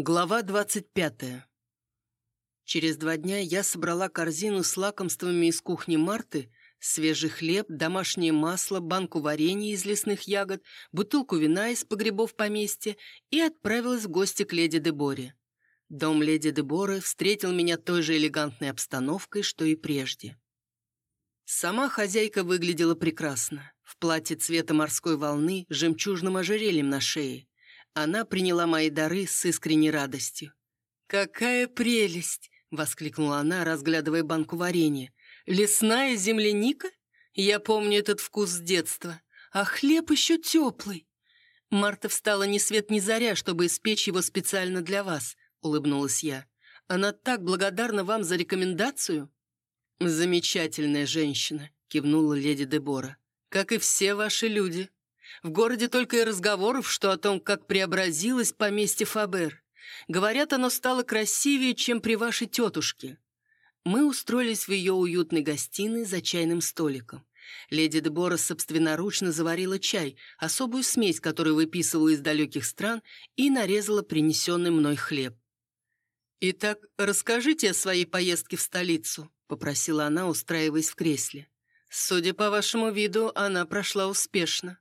Глава 25. Через два дня я собрала корзину с лакомствами из кухни Марты, свежий хлеб, домашнее масло, банку варенья из лесных ягод, бутылку вина из погребов поместья и отправилась в гости к леди Деборе. Дом леди Деборы встретил меня той же элегантной обстановкой, что и прежде. Сама хозяйка выглядела прекрасно, в платье цвета морской волны, жемчужным ожерельем на шее. Она приняла мои дары с искренней радостью. «Какая прелесть!» — воскликнула она, разглядывая банку варенья. «Лесная земляника? Я помню этот вкус с детства. А хлеб еще теплый!» «Марта встала ни свет ни заря, чтобы испечь его специально для вас», — улыбнулась я. «Она так благодарна вам за рекомендацию?» «Замечательная женщина», — кивнула леди Дебора. «Как и все ваши люди». В городе только и разговоров, что о том, как преобразилось поместье Фабер. Говорят, оно стало красивее, чем при вашей тетушке. Мы устроились в ее уютной гостиной за чайным столиком. Леди Дебора собственноручно заварила чай, особую смесь, которую выписывала из далеких стран, и нарезала принесенный мной хлеб. «Итак, расскажите о своей поездке в столицу», — попросила она, устраиваясь в кресле. «Судя по вашему виду, она прошла успешно».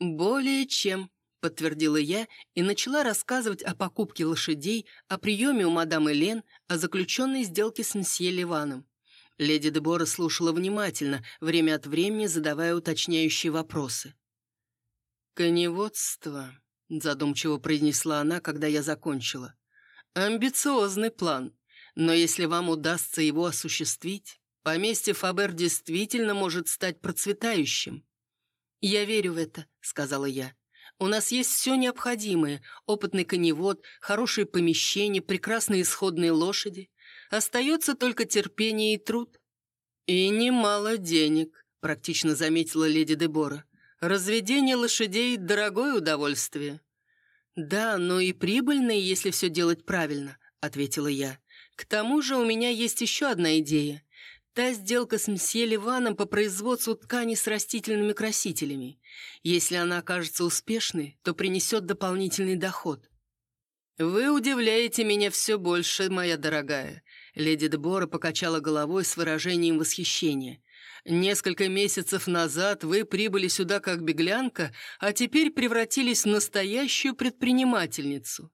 «Более чем», — подтвердила я и начала рассказывать о покупке лошадей, о приеме у мадам Элен, о заключенной сделке с мсье Ливаном. Леди Дебора слушала внимательно, время от времени задавая уточняющие вопросы. «Коневодство», — задумчиво произнесла она, когда я закончила. «Амбициозный план, но если вам удастся его осуществить, поместье Фабер действительно может стать процветающим». «Я верю в это», — сказала я. «У нас есть все необходимое. Опытный коневод, хорошие помещения, прекрасные исходные лошади. Остается только терпение и труд». «И немало денег», — практично заметила леди Дебора. «Разведение лошадей — дорогое удовольствие». «Да, но и прибыльное, если все делать правильно», — ответила я. «К тому же у меня есть еще одна идея. Та сделка с мсье Ливаном по производству ткани с растительными красителями. Если она окажется успешной, то принесет дополнительный доход. «Вы удивляете меня все больше, моя дорогая», — леди Дебора покачала головой с выражением восхищения. «Несколько месяцев назад вы прибыли сюда как беглянка, а теперь превратились в настоящую предпринимательницу».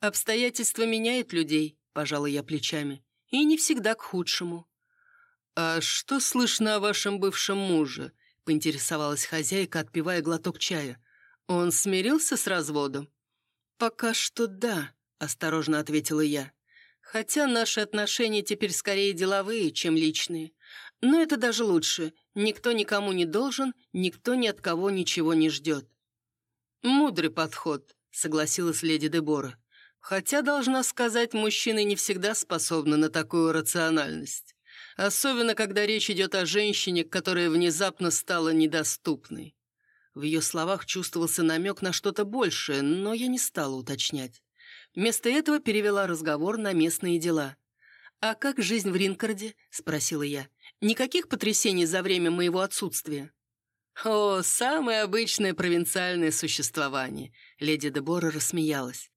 «Обстоятельства меняют людей», — пожала я плечами, — «и не всегда к худшему». «А что слышно о вашем бывшем муже?» — поинтересовалась хозяйка, отпивая глоток чая. «Он смирился с разводом?» «Пока что да», — осторожно ответила я. «Хотя наши отношения теперь скорее деловые, чем личные. Но это даже лучше. Никто никому не должен, никто ни от кого ничего не ждет». «Мудрый подход», — согласилась леди Дебора. «Хотя, должна сказать, мужчины не всегда способны на такую рациональность». Особенно, когда речь идет о женщине, которая внезапно стала недоступной. В ее словах чувствовался намек на что-то большее, но я не стала уточнять. Вместо этого перевела разговор на местные дела. «А как жизнь в Ринкарде?» – спросила я. «Никаких потрясений за время моего отсутствия?» «О, самое обычное провинциальное существование», – леди Дебора рассмеялась.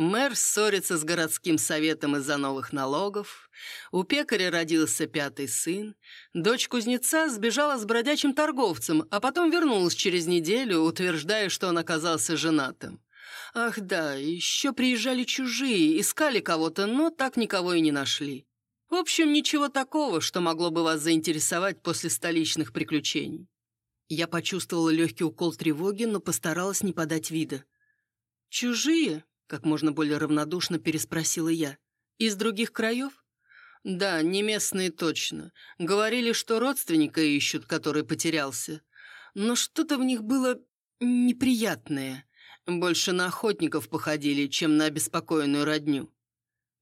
Мэр ссорится с городским советом из-за новых налогов. У пекаря родился пятый сын. Дочь кузнеца сбежала с бродячим торговцем, а потом вернулась через неделю, утверждая, что он оказался женатым. Ах да, еще приезжали чужие, искали кого-то, но так никого и не нашли. В общем, ничего такого, что могло бы вас заинтересовать после столичных приключений. Я почувствовала легкий укол тревоги, но постаралась не подать вида. «Чужие?» Как можно более равнодушно переспросила я. «Из других краев?» «Да, не местные точно. Говорили, что родственника ищут, который потерялся. Но что-то в них было неприятное. Больше на охотников походили, чем на обеспокоенную родню».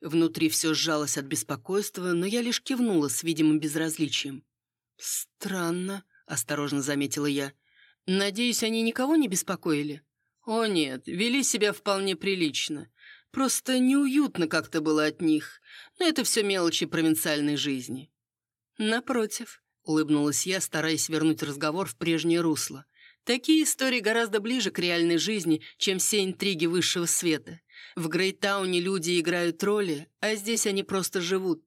Внутри все сжалось от беспокойства, но я лишь кивнула с видимым безразличием. «Странно», — осторожно заметила я. «Надеюсь, они никого не беспокоили?» О нет, вели себя вполне прилично. Просто неуютно как-то было от них. Но это все мелочи провинциальной жизни. Напротив, улыбнулась я, стараясь вернуть разговор в прежнее русло. Такие истории гораздо ближе к реальной жизни, чем все интриги высшего света. В Грейтауне люди играют роли, а здесь они просто живут.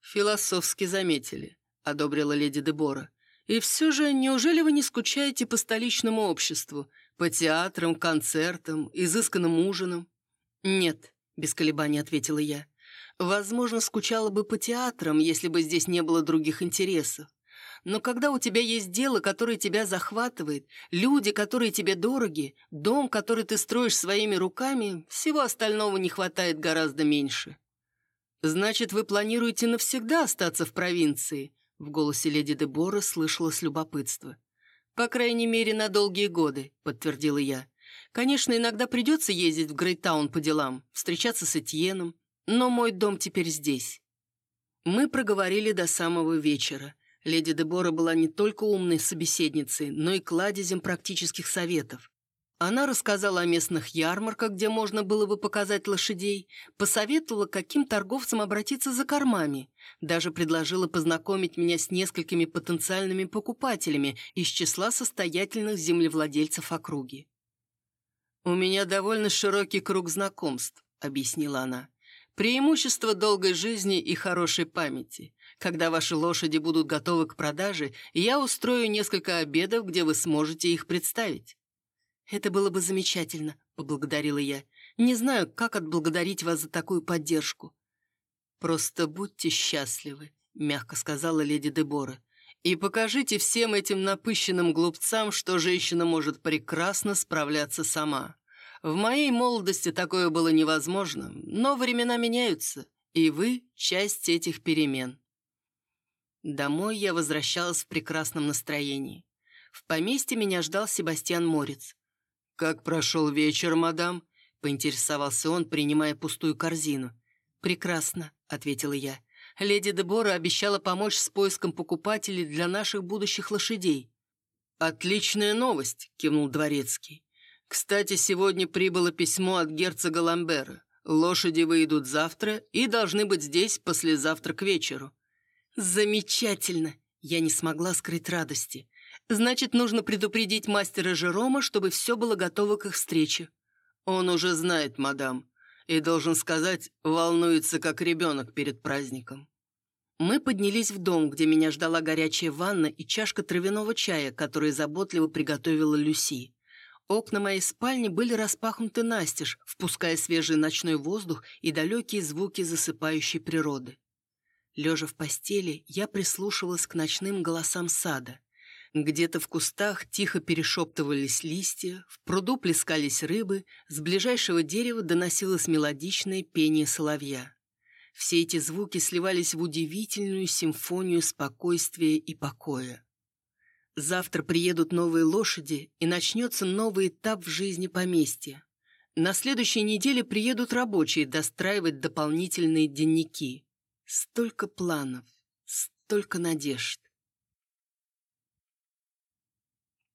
Философски заметили, одобрила леди Дебора. И все же, неужели вы не скучаете по столичному обществу, по театрам, концертам, изысканным ужинам? Нет, без колебаний ответила я. Возможно, скучала бы по театрам, если бы здесь не было других интересов. Но когда у тебя есть дело, которое тебя захватывает, люди, которые тебе дороги, дом, который ты строишь своими руками, всего остального не хватает гораздо меньше. «Значит, вы планируете навсегда остаться в провинции?» В голосе леди Дебора слышалось любопытство. «По крайней мере, на долгие годы», — подтвердила я. «Конечно, иногда придется ездить в Грейтаун по делам, встречаться с Этьеном, но мой дом теперь здесь». Мы проговорили до самого вечера. Леди Дебора была не только умной собеседницей, но и кладезем практических советов. Она рассказала о местных ярмарках, где можно было бы показать лошадей, посоветовала, каким торговцам обратиться за кормами, даже предложила познакомить меня с несколькими потенциальными покупателями из числа состоятельных землевладельцев округи. «У меня довольно широкий круг знакомств», — объяснила она. «Преимущество долгой жизни и хорошей памяти. Когда ваши лошади будут готовы к продаже, я устрою несколько обедов, где вы сможете их представить». «Это было бы замечательно», — поблагодарила я. «Не знаю, как отблагодарить вас за такую поддержку». «Просто будьте счастливы», — мягко сказала леди Дебора. «И покажите всем этим напыщенным глупцам, что женщина может прекрасно справляться сама. В моей молодости такое было невозможно, но времена меняются, и вы — часть этих перемен». Домой я возвращалась в прекрасном настроении. В поместье меня ждал Себастьян Морец. «Как прошел вечер, мадам?» — поинтересовался он, принимая пустую корзину. «Прекрасно», — ответила я. «Леди Дебора обещала помочь с поиском покупателей для наших будущих лошадей». «Отличная новость», — кивнул Дворецкий. «Кстати, сегодня прибыло письмо от герцога Ламбера. Лошади выйдут завтра и должны быть здесь послезавтра к вечеру. «Замечательно!» Я не смогла скрыть радости. «Значит, нужно предупредить мастера Жерома, чтобы все было готово к их встрече». «Он уже знает, мадам, и, должен сказать, волнуется, как ребенок перед праздником». Мы поднялись в дом, где меня ждала горячая ванна и чашка травяного чая, который заботливо приготовила Люси. Окна моей спальни были распахнуты настежь, впуская свежий ночной воздух и далекие звуки засыпающей природы. Лежа в постели, я прислушивалась к ночным голосам сада. Где-то в кустах тихо перешептывались листья, в пруду плескались рыбы, с ближайшего дерева доносилось мелодичное пение соловья. Все эти звуки сливались в удивительную симфонию спокойствия и покоя. Завтра приедут новые лошади, и начнется новый этап в жизни поместья. На следующей неделе приедут рабочие достраивать дополнительные дневники. Столько планов, столько надежд.